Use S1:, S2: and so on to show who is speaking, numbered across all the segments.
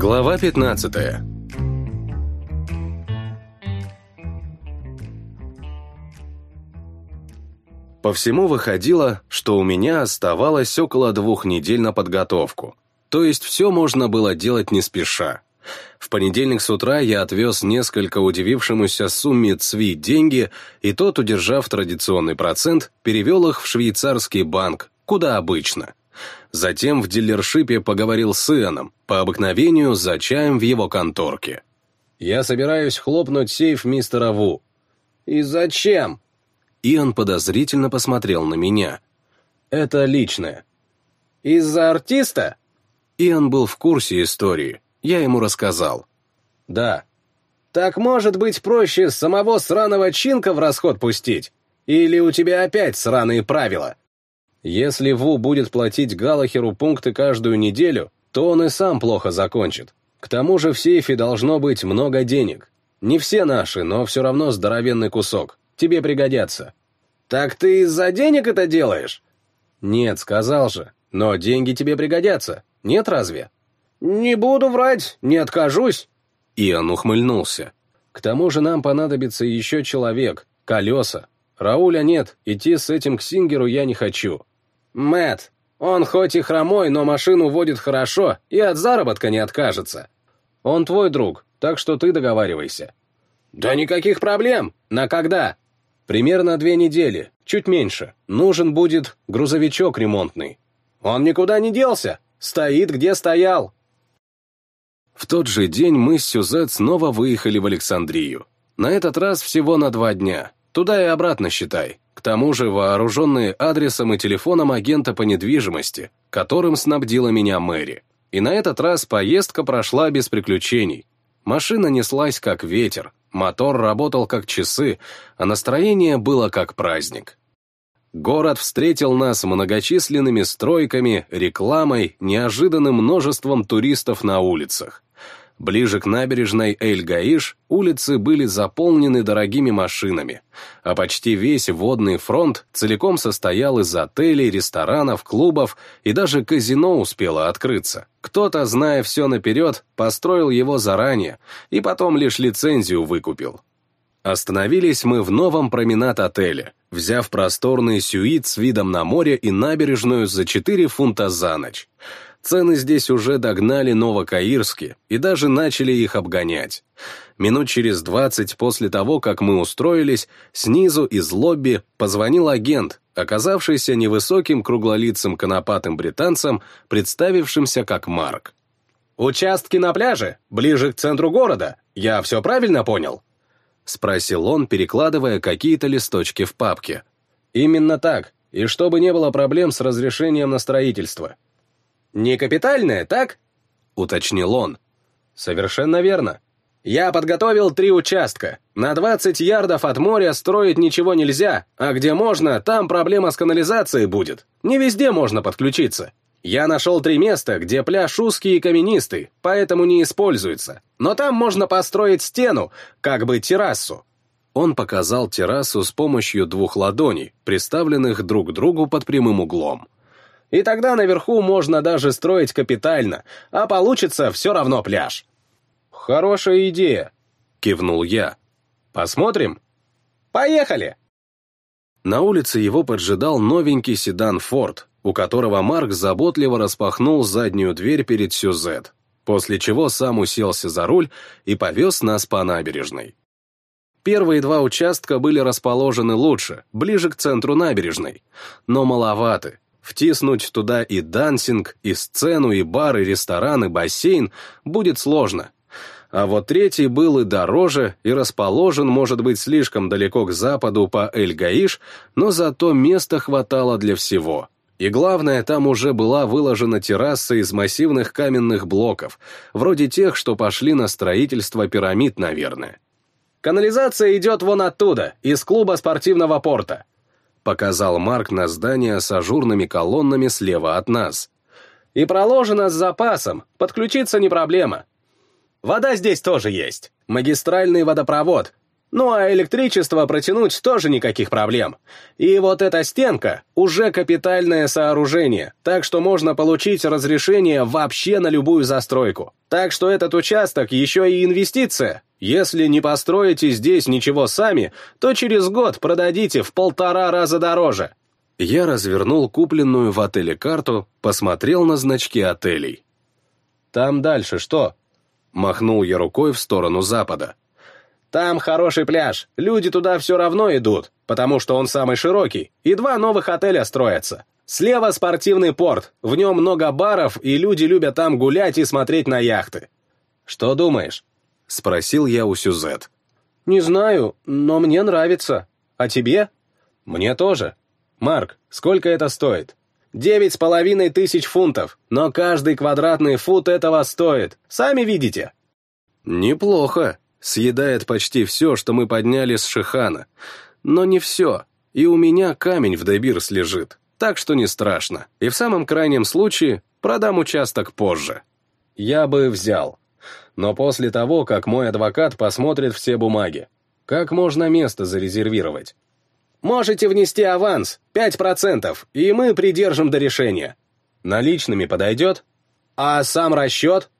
S1: Глава 15 По всему выходило, что у меня оставалось около двух недель на подготовку. То есть все можно было делать не спеша. В понедельник с утра я отвез несколько удивившемуся сумме ЦВИ деньги, и тот, удержав традиционный процент, перевел их в швейцарский банк, куда обычно. Затем в дилершипе поговорил с Ионом, по обыкновению за чаем в его конторке. «Я собираюсь хлопнуть сейф мистера Ву».
S2: «И зачем?»
S1: Иоанн подозрительно посмотрел на меня. «Это личное».
S2: «Из-за артиста?»
S1: Иоанн был в курсе истории. Я ему рассказал.
S2: «Да». «Так может быть проще самого сраного Чинка в расход пустить? Или у тебя опять сраные правила?»
S1: Если Ву будет платить Галахеру пункты каждую неделю, то он и сам плохо закончит. К тому же в сейфе должно быть много денег. Не все наши, но все равно здоровенный кусок. Тебе пригодятся.
S2: Так ты из-за денег это делаешь?
S1: Нет, сказал же. Но деньги тебе пригодятся. Нет разве?
S2: Не буду врать, не откажусь.
S1: Иоанн ухмыльнулся. К тому же нам понадобится еще человек, колеса. Рауля нет, идти с этим к Сингеру я не хочу.
S2: Мэт, он хоть и хромой, но машину водит хорошо и от заработка не откажется.
S1: Он твой друг, так что ты договаривайся.
S2: Да никаких проблем. На когда?
S1: Примерно две недели, чуть меньше. Нужен будет грузовичок ремонтный.
S2: Он никуда не делся. Стоит, где стоял.
S1: В тот же день мы с Сюзет снова выехали в Александрию. На этот раз всего на два дня. Туда и обратно считай. К тому же вооруженные адресом и телефоном агента по недвижимости, которым снабдила меня Мэри. И на этот раз поездка прошла без приключений. Машина неслась как ветер, мотор работал как часы, а настроение было как праздник. Город встретил нас многочисленными стройками, рекламой, неожиданным множеством туристов на улицах. Ближе к набережной Эль-Гаиш улицы были заполнены дорогими машинами, а почти весь водный фронт целиком состоял из отелей, ресторанов, клубов и даже казино успело открыться. Кто-то, зная все наперед, построил его заранее и потом лишь лицензию выкупил. Остановились мы в новом променад-отеле, взяв просторный сюит с видом на море и набережную за 4 фунта за ночь. Цены здесь уже догнали новокаирские и даже начали их обгонять. Минут через двадцать после того, как мы устроились, снизу из лобби позвонил агент, оказавшийся невысоким круглолицым конопатым британцем, представившимся как Марк.
S2: «Участки на пляже, ближе к центру города, я все правильно понял?»
S1: — спросил он, перекладывая какие-то листочки в папке.
S2: «Именно так, и чтобы не было проблем с разрешением на строительство. «Не капитальное, так?» — уточнил он. «Совершенно верно. Я подготовил три участка. На 20 ярдов от моря строить ничего нельзя, а где можно, там проблема с канализацией будет. Не везде можно подключиться. Я нашел три места, где пляж узкий и каменистый, поэтому не используется. Но там можно построить стену, как бы террасу.
S1: Он показал террасу с помощью двух ладоней, приставленных друг к другу под прямым углом.
S2: И тогда наверху можно даже строить капитально, а получится все равно пляж.
S1: Хорошая идея, кивнул я. Посмотрим?
S2: Поехали!
S1: На улице его поджидал новенький седан «Форд», у которого Марк заботливо распахнул заднюю дверь перед Сюзет, после чего сам уселся за руль и повез нас по набережной. Первые два участка были расположены лучше, ближе к центру набережной, но маловаты, Втиснуть туда и дансинг, и сцену, и бар, и ресторан, и бассейн будет сложно. А вот третий был и дороже, и расположен, может быть, слишком далеко к западу по Эль-Гаиш, но зато места хватало для всего. И главное, там уже была выложена терраса из массивных каменных блоков, вроде тех, что пошли на строительство пирамид, наверное.
S2: «Канализация идет вон оттуда, из клуба спортивного порта»,
S1: показал Марк на здание с ажурными колоннами слева от нас.
S2: «И проложено с запасом, подключиться не проблема. Вода здесь тоже есть, магистральный водопровод. Ну а электричество протянуть тоже никаких проблем. И вот эта стенка уже капитальное сооружение, так что можно получить разрешение вообще на любую застройку. Так что этот участок еще и инвестиция. Если не построите здесь ничего сами, то через год продадите в полтора раза дороже. Я развернул купленную в отеле карту, посмотрел на значки отелей. «Там дальше что?» Махнул я рукой в сторону запада. Там хороший пляж, люди туда все равно идут, потому что он самый широкий, и два новых отеля строятся. Слева спортивный порт, в нем много баров, и люди любят там гулять и смотреть на яхты. Что думаешь? Спросил я у Сюзет. Не знаю, но мне нравится. А тебе? Мне тоже. Марк, сколько это стоит? Девять с половиной тысяч фунтов, но каждый квадратный фут этого стоит. Сами видите. Неплохо, Съедает почти все, что мы подняли с Шихана. Но не все. И у меня камень в Дебирс лежит. Так что не страшно. И в самом крайнем случае продам участок позже. Я бы взял. Но после того, как мой адвокат посмотрит все бумаги. Как можно место зарезервировать? Можете внести аванс, 5%, и мы придержим до решения. Наличными подойдет? А сам расчет?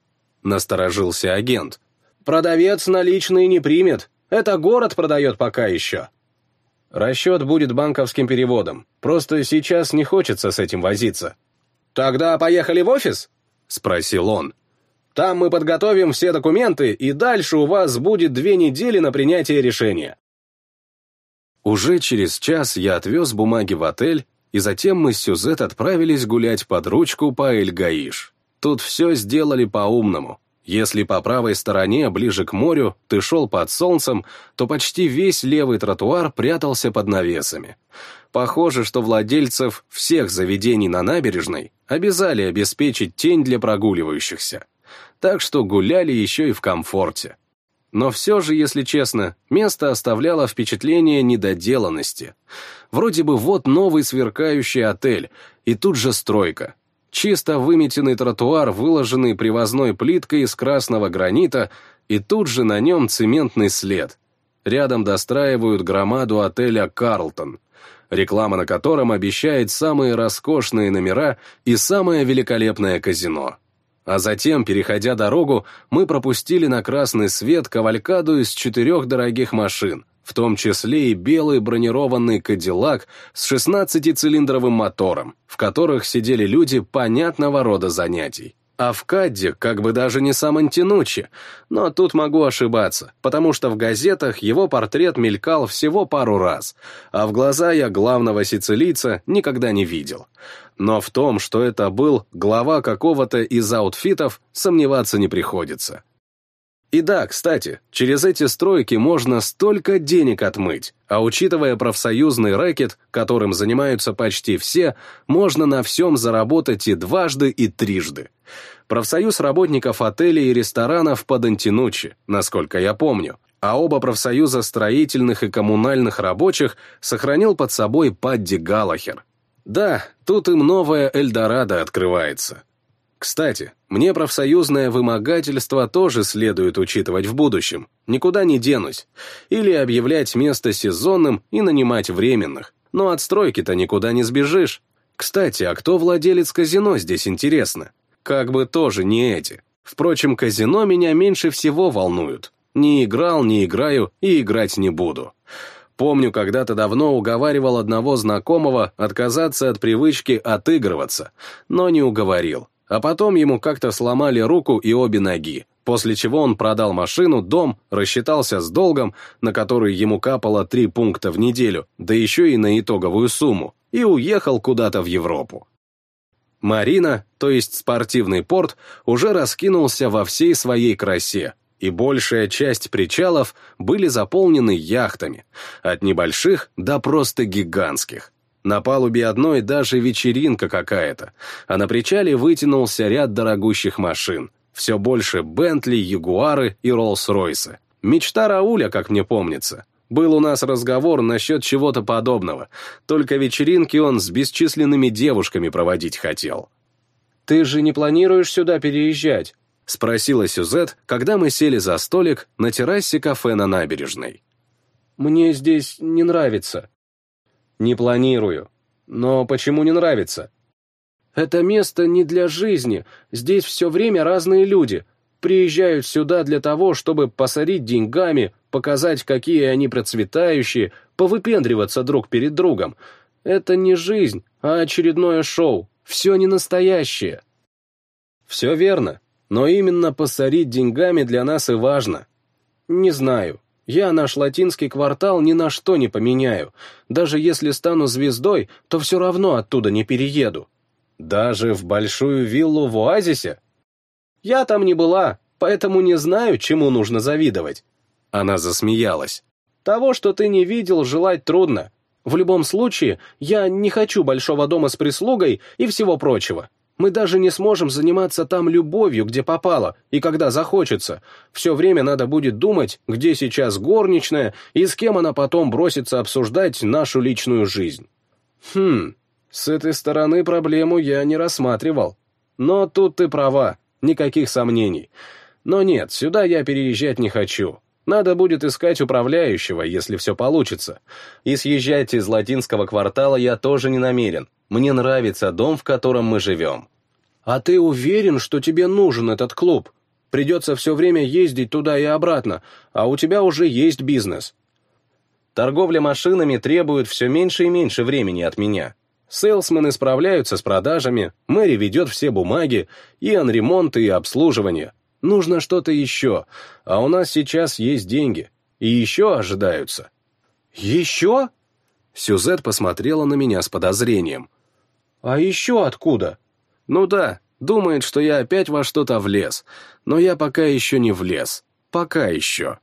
S2: Насторожился агент. Продавец наличные не примет. Это город продает пока еще. Расчет будет банковским переводом. Просто сейчас не хочется с этим возиться. Тогда поехали в офис? Спросил он. Там мы подготовим все документы, и дальше у вас будет две недели на принятие решения. Уже через час я отвез бумаги в отель, и затем мы с Сюзет отправились гулять под ручку по Эль-Гаиш. Тут все сделали по-умному. Если по правой стороне, ближе к морю, ты шел под солнцем, то почти весь левый тротуар прятался под навесами. Похоже, что владельцев всех заведений на набережной обязали обеспечить тень для прогуливающихся. Так что гуляли еще и в комфорте. Но все же, если честно, место оставляло впечатление недоделанности. Вроде бы вот новый сверкающий отель, и тут же стройка, Чисто выметенный тротуар, выложенный привозной плиткой из красного гранита, и тут же на нем цементный след. Рядом достраивают громаду отеля «Карлтон», реклама на котором обещает самые роскошные номера и самое великолепное казино. А затем, переходя дорогу, мы пропустили на красный свет кавалькаду из четырех дорогих машин, в том числе и белый бронированный «Кадиллак» с 16-цилиндровым мотором, в которых сидели люди понятного рода занятий. А в Кадде как бы даже не сам Антинучи, но тут могу ошибаться, потому что в газетах его портрет мелькал всего пару раз, а в глаза я главного сицилийца никогда не видел. Но в том, что это был глава какого-то из аутфитов, сомневаться не приходится. И да, кстати, через эти стройки можно столько денег отмыть, а учитывая профсоюзный рэкет, которым занимаются почти все, можно на всем заработать и дважды, и трижды. Профсоюз работников отелей и ресторанов под Антинучи, насколько я помню, а оба профсоюза строительных и коммунальных рабочих сохранил под собой Падди Галлахер. Да, тут им новая Эльдорадо открывается. Кстати, мне профсоюзное вымогательство тоже следует учитывать в будущем. Никуда не денусь. Или объявлять место сезонным и нанимать временных. Но от стройки-то никуда не сбежишь. Кстати, а кто владелец казино здесь интересно? Как бы тоже не эти. Впрочем, казино меня меньше всего волнуют. Не играл, не играю и играть не буду. Помню, когда-то давно уговаривал одного знакомого отказаться от привычки отыгрываться, но не уговорил а потом ему как-то сломали руку и обе ноги, после чего он продал машину, дом, рассчитался с долгом, на который ему капало три пункта в неделю, да еще и на итоговую сумму, и уехал куда-то в Европу. Марина, то есть спортивный порт, уже раскинулся во всей своей красе, и большая часть причалов были заполнены яхтами, от небольших до просто гигантских. На палубе одной даже вечеринка какая-то, а на причале вытянулся ряд дорогущих машин. Все больше Бентли, Ягуары и Роллс-Ройсы. Мечта Рауля, как мне помнится. Был у нас разговор насчет чего-то подобного, только вечеринки он с бесчисленными девушками проводить хотел. «Ты же не планируешь сюда переезжать?» — спросила Сюзет, когда мы сели за столик на террасе кафе на набережной. Мне здесь не нравится. Не планирую. Но почему не нравится? Это место не для жизни, здесь все время разные люди. Приезжают сюда для того, чтобы посорить деньгами, показать, какие они процветающие, повыпендриваться друг перед другом. Это не жизнь, а очередное шоу. Все не настоящее. Все верно, но именно посорить деньгами для нас и важно. Не знаю, я наш латинский квартал ни на что не поменяю. Даже если стану звездой, то все равно оттуда не перееду. Даже в большую виллу в оазисе? Я там не была, поэтому не знаю, чему нужно завидовать. Она засмеялась. Того, что ты не видел, желать трудно. В любом случае, я не хочу большого дома с прислугой и всего прочего. Мы даже не сможем заниматься там любовью, где попало, и когда захочется. Все время надо будет думать, где сейчас горничная, и с кем она потом бросится обсуждать нашу личную жизнь. Хм, с этой стороны проблему я не рассматривал. Но тут ты права, никаких сомнений. Но нет, сюда я переезжать не хочу. Надо будет искать управляющего, если все получится. И съезжать из латинского квартала я тоже не намерен. Мне нравится дом, в котором мы живем. А ты уверен, что тебе нужен этот клуб? Придется все время ездить туда и обратно, а у тебя уже есть бизнес. Торговля машинами требует все меньше и меньше времени от меня. Сейлсмены справляются с продажами, Мэри ведет все бумаги, Иоанн ремонт и обслуживание. Нужно что-то еще, а у нас сейчас есть деньги. И еще ожидаются. Еще? Сюзет посмотрела на меня с подозрением. А еще откуда? Ну да, думает, что я опять во что-то влез, но я пока еще не влез. Пока еще.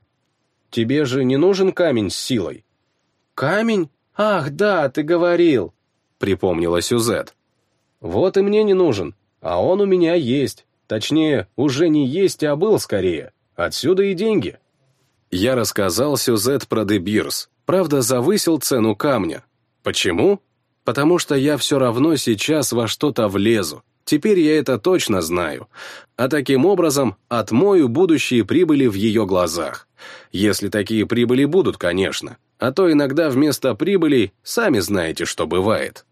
S2: Тебе же не нужен камень с силой? Камень? Ах, да, ты говорил, припомнила Сюзет. Вот и мне не нужен, а он у меня есть. Точнее, уже не есть, а был скорее. Отсюда и деньги. Я рассказал Сюзет про Дебирс, правда, завысил цену камня. Почему? Потому что я все равно сейчас во что-то влезу, Теперь я это точно знаю. А таким образом отмою будущие прибыли в ее глазах. Если такие прибыли будут, конечно. А то иногда вместо прибылей сами знаете, что бывает.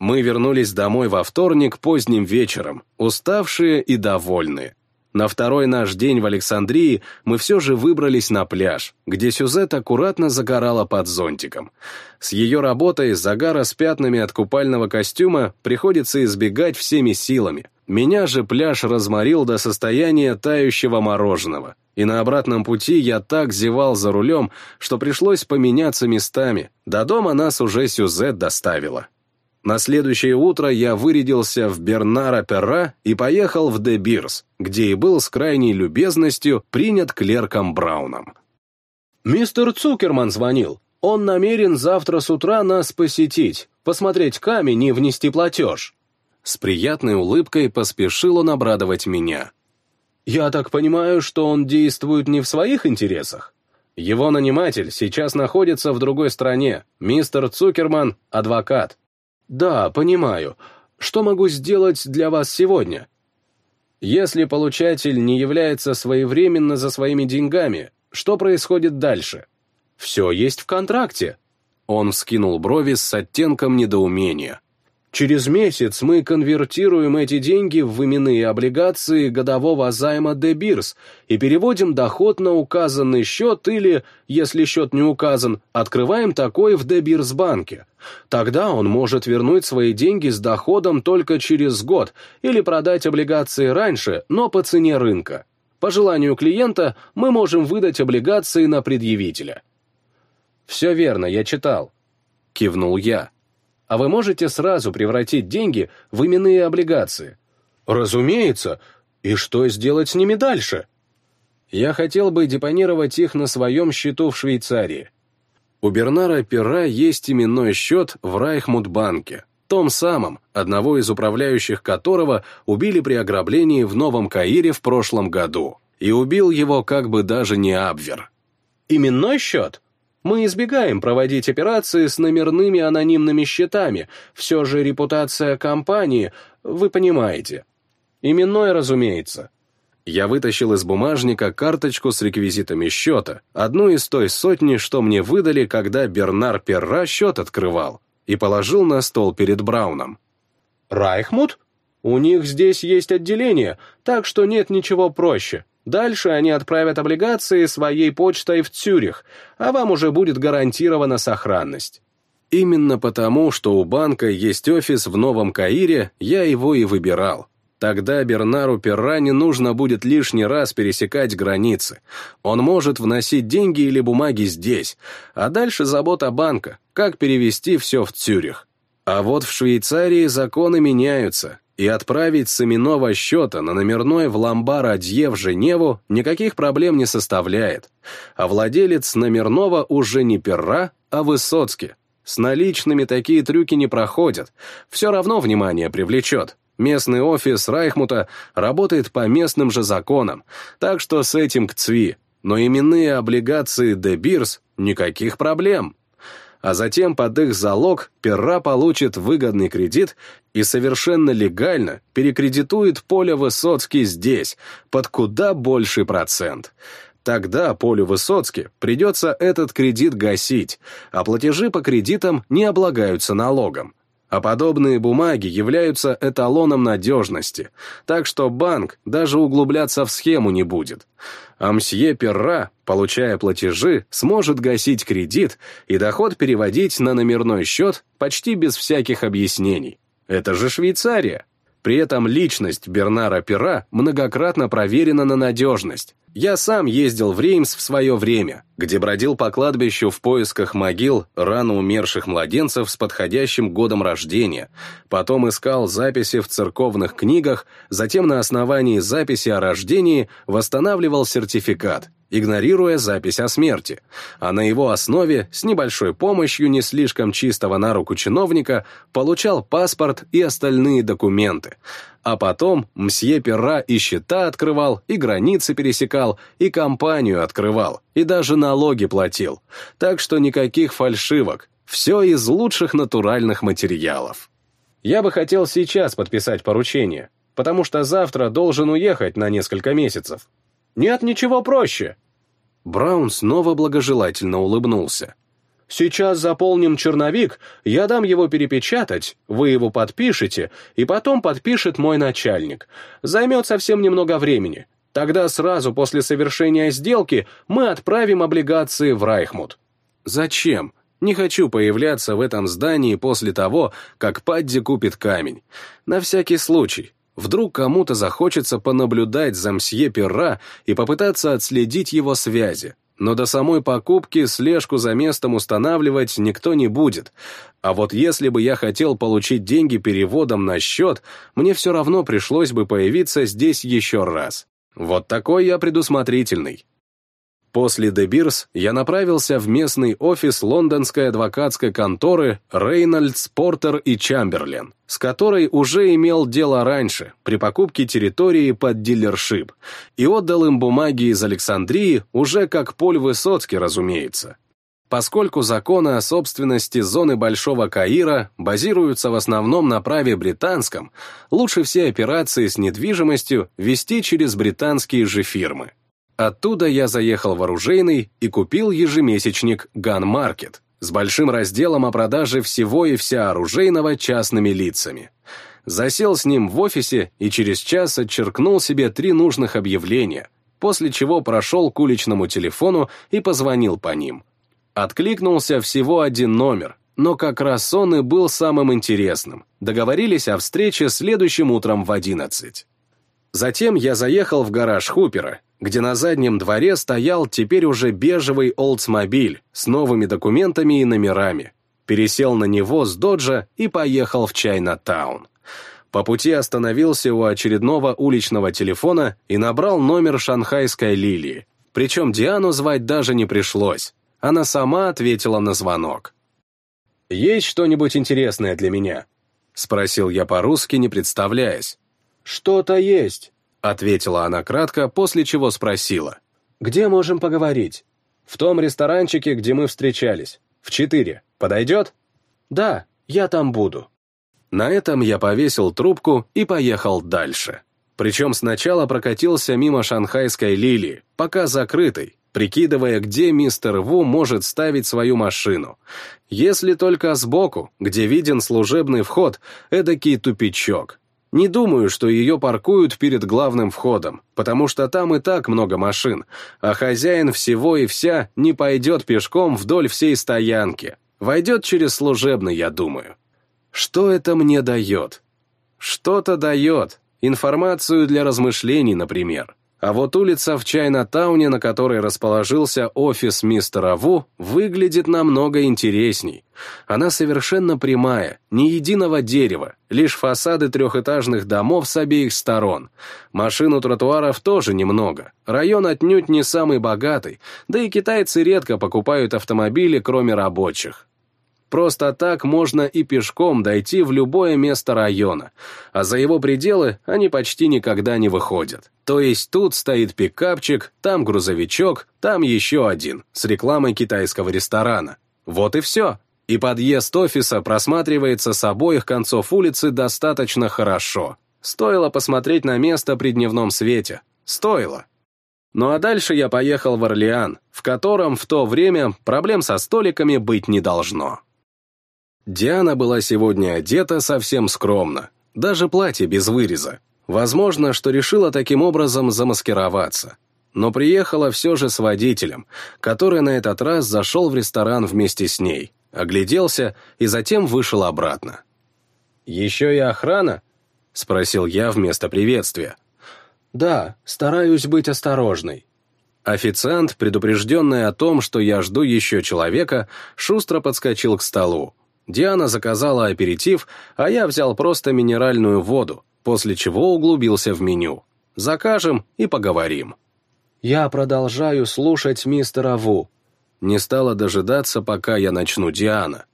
S2: Мы вернулись домой во вторник поздним вечером, уставшие и довольные. На второй наш день в Александрии мы все же выбрались на пляж, где Сюзет аккуратно загорала под зонтиком. С ее работой загара с пятнами от купального костюма приходится избегать всеми силами. Меня же пляж разморил до состояния тающего мороженого. И на обратном пути я так зевал за рулем, что пришлось поменяться местами. До дома нас уже Сюзет доставила. На следующее утро я вырядился в Бернара Перра и поехал в Де Бирс, где и был с крайней любезностью принят клерком Брауном. «Мистер Цукерман звонил. Он намерен завтра с утра нас посетить, посмотреть камень и внести платеж». С приятной улыбкой поспешил он обрадовать меня. «Я так понимаю, что он действует не в своих интересах?» Его наниматель сейчас находится в другой стране. Мистер Цукерман – адвокат. «Да, понимаю. Что могу сделать для вас сегодня?» Если получатель не является своевременно за своими деньгами, что происходит дальше? Все есть в контракте. Он вскинул брови с оттенком недоумения. Через месяц мы конвертируем эти деньги в именные облигации годового займа Дебирс и переводим доход на указанный счет или, если счет не указан, открываем такой в Дебирс банке. Тогда он может вернуть свои деньги с доходом только через год или продать облигации раньше, но по цене рынка. По желанию клиента мы можем выдать облигации на предъявителя. «Все верно, я читал», — кивнул я а вы можете сразу превратить деньги в именные облигации. Разумеется. И что сделать с ними дальше? Я хотел бы депонировать их на своем счету в Швейцарии. У Бернара Пера есть именной счет в Райхмутбанке, том самом, одного из управляющих которого убили при ограблении в Новом Каире в прошлом году. И убил его как бы даже не Абвер. Именной счет? Мы избегаем проводить операции с номерными анонимными счетами, все же репутация компании, вы понимаете. Именной, разумеется.
S1: Я вытащил из бумажника карточку с реквизитами счета, одну из той сотни, что мне выдали, когда Бернар Перра счет открывал, и положил на стол перед Брауном.
S2: «Райхмут? У них здесь есть отделение, так что нет ничего проще. Дальше они отправят облигации своей почтой в Цюрих, а вам уже будет гарантирована сохранность».
S1: Именно потому, что у банка есть офис в Новом Каире, я его и выбирал. Тогда Бернару Перра не нужно будет лишний раз пересекать границы. Он может вносить деньги или бумаги здесь, а дальше забота банка, как перевести все в Цюрих. А вот в Швейцарии законы меняются, и отправить с именного счета на номерной в ломбар Адье в Женеву никаких проблем не составляет. А владелец номерного уже не Перра, а Высоцкий. С наличными такие трюки не проходят. Все равно внимание привлечет. Местный офис Райхмута работает по местным же законам, так что с этим к цви. Но именные облигации Де Бирс — никаких проблем. А затем под их залог Перра получит выгодный кредит и совершенно легально перекредитует Поля Высоцкий здесь, под куда больший процент. Тогда Полю Высоцки придется этот кредит гасить, а платежи по кредитам не облагаются налогом. А подобные бумаги являются эталоном надежности, так что банк даже углубляться в схему не будет. А мсье Перра, получая платежи, сможет гасить кредит и доход переводить на номерной счет почти без всяких объяснений. Это же Швейцария. При этом личность Бернара Пера многократно проверена на надежность. Я сам ездил в Реймс в свое время, где бродил по кладбищу в поисках могил рано умерших младенцев с подходящим годом рождения, потом искал записи в церковных книгах, затем на основании записи о рождении восстанавливал сертификат, игнорируя запись о смерти, а на его основе, с небольшой помощью не слишком чистого на руку чиновника, получал паспорт и остальные документы. А потом мсье Перра и счета открывал, и границы пересекал, и компанию открывал, и даже налоги платил. Так что никаких фальшивок, все из лучших натуральных материалов.
S2: Я бы хотел сейчас подписать поручение, потому что завтра должен уехать на несколько месяцев. Нет ничего проще.
S1: Браун снова благожелательно улыбнулся.
S2: Сейчас заполним черновик, я дам его перепечатать, вы его подпишете, и потом подпишет мой начальник. Займет совсем немного времени. Тогда сразу после совершения сделки мы отправим облигации в Райхмут.
S1: Зачем? Не хочу появляться в этом здании после того, как Падди купит камень. На всякий случай. Вдруг кому-то захочется понаблюдать за мсье Перра и попытаться отследить его связи. Но до самой покупки слежку за местом устанавливать никто не будет. А вот если бы я хотел получить деньги переводом на счет, мне все равно пришлось бы появиться здесь еще раз. Вот такой я предусмотрительный. После Дебирс я направился в местный офис лондонской адвокатской конторы Рейнольдс, Портер и Чамберлен, с которой уже имел дело раньше, при покупке территории под дилершип, и отдал им бумаги из Александрии уже как Поль Высоцкий, разумеется. Поскольку законы о собственности зоны Большого Каира базируются в основном на праве британском, лучше все операции с недвижимостью вести через британские же фирмы. Оттуда я заехал в оружейный и купил ежемесячник Gun Market с большим разделом о продаже всего и вся оружейного частными лицами. Засел с ним в офисе и через час отчеркнул себе три нужных объявления, после чего прошел к уличному телефону и позвонил по ним. Откликнулся всего один номер, но как раз он и был самым интересным. Договорились о встрече следующим утром в 11. Затем я заехал в гараж Хупера где на заднем дворе стоял теперь уже бежевый Oldsmobile с новыми документами и номерами. Пересел на него с доджа и поехал в Чайна-таун. По пути остановился у очередного уличного телефона и набрал номер шанхайской лилии. Причем Диану звать даже не пришлось. Она сама ответила на звонок.
S2: «Есть что-нибудь интересное для меня?»
S1: — спросил я по-русски, не представляясь.
S2: «Что-то есть», —
S1: ответила она кратко, после чего спросила.
S2: «Где можем поговорить?» «В том ресторанчике, где мы встречались. В четыре. Подойдет?» «Да, я там буду».
S1: На этом я повесил трубку и поехал дальше. Причем сначала прокатился мимо шанхайской лилии, пока закрытой, прикидывая, где мистер Ву может ставить свою машину. Если только сбоку, где виден служебный вход, эдакий тупичок. Не думаю, что ее паркуют перед главным входом, потому что там и так много машин, а хозяин всего и вся не пойдет пешком вдоль всей стоянки. Войдет через служебный, я думаю. Что это мне дает? Что-то дает. Информацию для размышлений, например. А вот улица в Чайна-тауне, на которой расположился офис мистера Ву, выглядит намного интересней. Она совершенно прямая, ни единого дерева, лишь фасады трехэтажных домов с обеих сторон. Машин у тротуаров тоже немного. Район отнюдь не самый богатый, да и китайцы редко покупают автомобили, кроме рабочих. Просто так можно и пешком дойти в любое место района, а за его пределы они почти никогда не выходят. То есть тут стоит пикапчик, там грузовичок, там еще один, с рекламой китайского ресторана. Вот и все. И подъезд офиса просматривается с обоих концов улицы достаточно хорошо. Стоило посмотреть на место при дневном свете. Стоило. Ну а дальше я поехал в Орлеан, в котором в то время проблем со столиками быть не должно. Диана была сегодня одета совсем скромно, даже платье без выреза. Возможно, что решила таким образом замаскироваться. Но приехала все же с водителем, который на этот раз зашел в ресторан вместе с ней, огляделся и затем вышел обратно. «Еще и охрана?» — спросил я вместо приветствия. «Да, стараюсь быть осторожной». Официант, предупрежденный о том, что я жду еще человека, шустро подскочил к столу, Диана заказала аперитив, а я взял просто минеральную воду, после чего углубился в меню. Закажем и поговорим. Я продолжаю слушать мистера Ву. Не стала дожидаться, пока я начну Диана.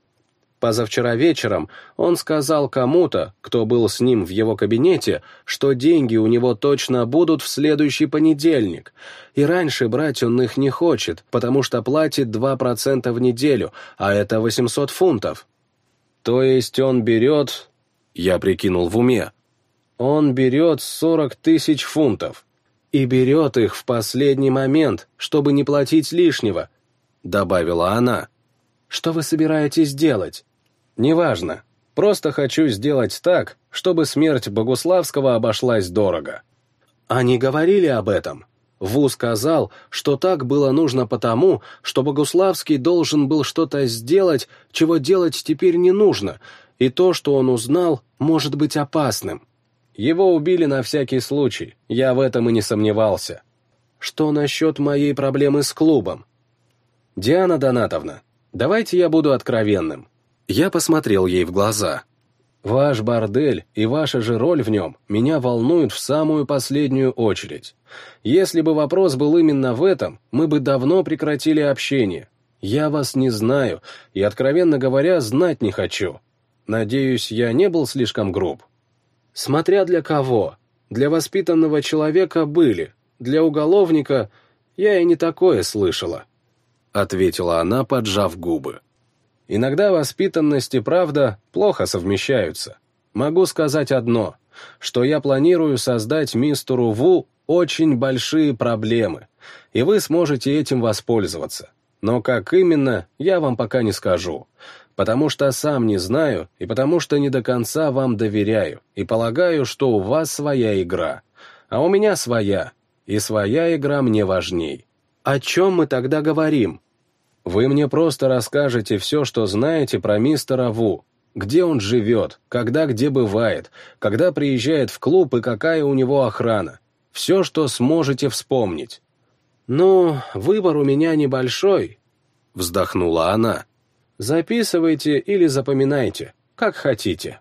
S1: Позавчера вечером он сказал кому-то, кто был с ним в его кабинете, что деньги у него точно будут в следующий понедельник, и раньше брать он их не хочет, потому что платит 2% в неделю, а это 800 фунтов. То есть он берет... Я прикинул в уме. Он берет сорок тысяч фунтов. И берет их в последний момент, чтобы не платить лишнего, добавила она. Что вы собираетесь делать? Неважно. Просто хочу сделать так, чтобы смерть Богуславского обошлась дорого. Они говорили об этом. Ву сказал, что так было нужно потому, что Богуславский должен был что-то сделать, чего делать теперь не нужно, и то, что он узнал, может быть опасным. Его убили на всякий случай, я в этом и не сомневался. Что насчет моей проблемы с клубом? Диана Донатовна, давайте я буду откровенным. Я посмотрел ей в глаза. Ваш бордель и ваша же роль в нем меня волнуют в самую последнюю очередь. Если бы вопрос был именно в этом, мы бы давно прекратили общение. Я вас не знаю и, откровенно говоря, знать не хочу. Надеюсь, я не был слишком груб. Смотря для кого. Для воспитанного человека были, для уголовника я и не такое слышала. Ответила она, поджав губы. Иногда воспитанность и правда плохо совмещаются. Могу сказать одно, что я планирую создать мистеру Ву очень большие проблемы, и вы сможете этим воспользоваться. Но как именно, я вам пока не скажу, потому что сам не знаю, и потому что не до конца вам доверяю, и полагаю, что у вас своя игра, а у меня своя, и своя игра мне важней. О чем мы тогда говорим? Вы мне просто расскажете все, что знаете про мистера Ву, где он живет, когда где бывает, когда приезжает в клуб и какая у него охрана. Все, что сможете вспомнить. «Ну, выбор у меня небольшой», — вздохнула она. «Записывайте или запоминайте, как хотите».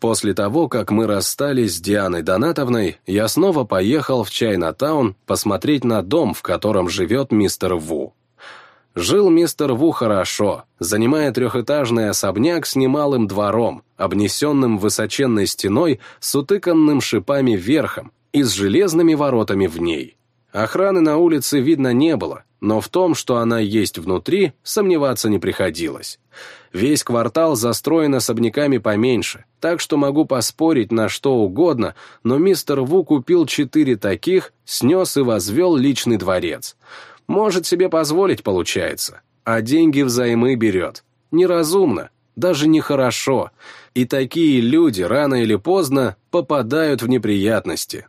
S1: После того, как мы расстались с Дианой Донатовной, я снова поехал в Чайна-таун посмотреть на дом, в котором живет мистер Ву. Жил мистер Ву хорошо, занимая трехэтажный особняк с немалым двором, обнесенным высоченной стеной с утыканным шипами верхом и с железными воротами в ней. Охраны на улице видно не было, но в том, что она есть внутри, сомневаться не приходилось. Весь квартал застроен особняками поменьше, так что могу поспорить на что угодно, но мистер Ву купил четыре таких, снес и возвел личный дворец. Может себе позволить, получается, а деньги взаймы берет. Неразумно, даже нехорошо, и такие люди рано или поздно попадают в неприятности.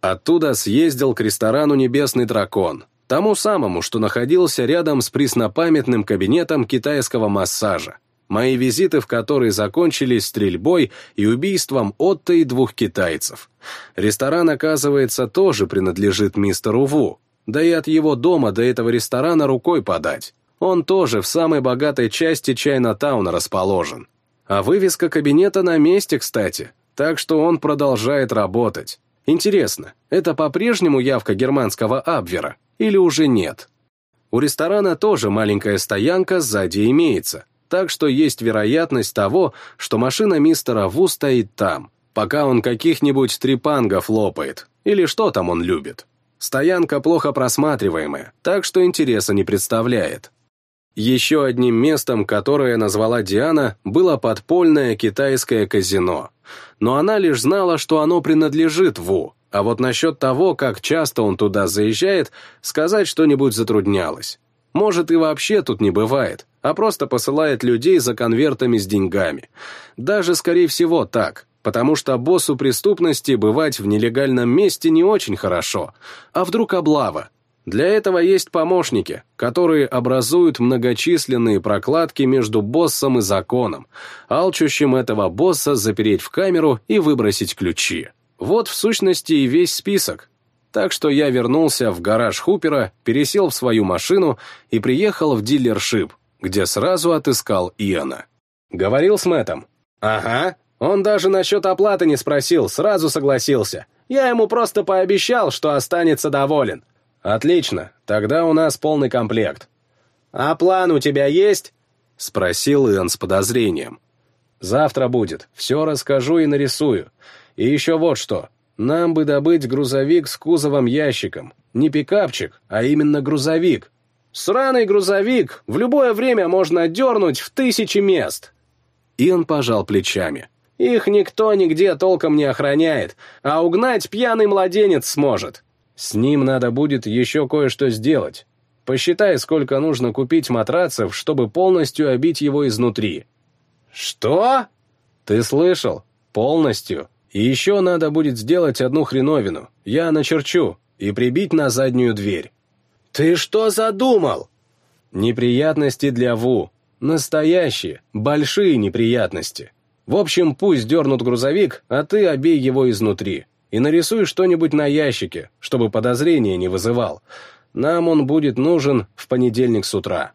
S1: Оттуда съездил к ресторану «Небесный дракон», тому самому, что находился рядом с преснопамятным кабинетом китайского массажа, мои визиты в который закончились стрельбой и убийством Отто и двух китайцев. Ресторан, оказывается, тоже принадлежит мистеру Ву, да и от его дома до этого ресторана рукой подать. Он тоже в самой богатой части Чайна-тауна расположен. А вывеска кабинета на месте, кстати, так что он продолжает работать. Интересно, это по-прежнему явка германского Абвера или уже нет? У ресторана тоже маленькая стоянка сзади имеется, так что есть вероятность того, что машина мистера Ву стоит там, пока он каких-нибудь трепангов лопает, или что там он любит. Стоянка плохо просматриваемая, так что интереса не представляет. Еще одним местом, которое назвала Диана, было подпольное китайское казино. Но она лишь знала, что оно принадлежит Ву, а вот насчет того, как часто он туда заезжает, сказать что-нибудь затруднялось. Может, и вообще тут не бывает, а просто посылает людей за конвертами с деньгами. Даже, скорее всего, так, потому что боссу преступности бывать в нелегальном месте не очень хорошо. А вдруг облава? Для этого есть помощники, которые образуют многочисленные прокладки между боссом и законом, алчущим этого босса запереть в камеру и выбросить ключи. Вот в сущности и весь список. Так что я вернулся в гараж Хупера, пересел в свою машину и приехал в дилершип, где сразу отыскал Иона. Говорил с Мэттом? Ага. Он даже насчет оплаты не спросил, сразу согласился. Я ему просто пообещал, что останется доволен. «Отлично, тогда у нас полный комплект». «А план у тебя есть?» — спросил Иэн с подозрением. «Завтра будет, все расскажу и нарисую. И еще вот что, нам бы добыть грузовик с кузовом-ящиком. Не пикапчик, а именно грузовик. Сраный грузовик в любое время можно дернуть в тысячи мест». Иэн пожал плечами. «Их никто нигде толком не охраняет, а угнать пьяный младенец сможет. С ним надо будет еще кое-что сделать. Посчитай, сколько нужно купить матрацев, чтобы полностью обить его изнутри. Что? Ты слышал? Полностью. И еще надо будет сделать одну хреновину. Я начерчу. И прибить на заднюю дверь. Ты что задумал? Неприятности для Ву. Настоящие, большие неприятности. В общем, пусть дернут грузовик, а ты обей его изнутри и нарисуй что-нибудь на ящике, чтобы подозрения не вызывал. Нам он будет нужен в понедельник с утра.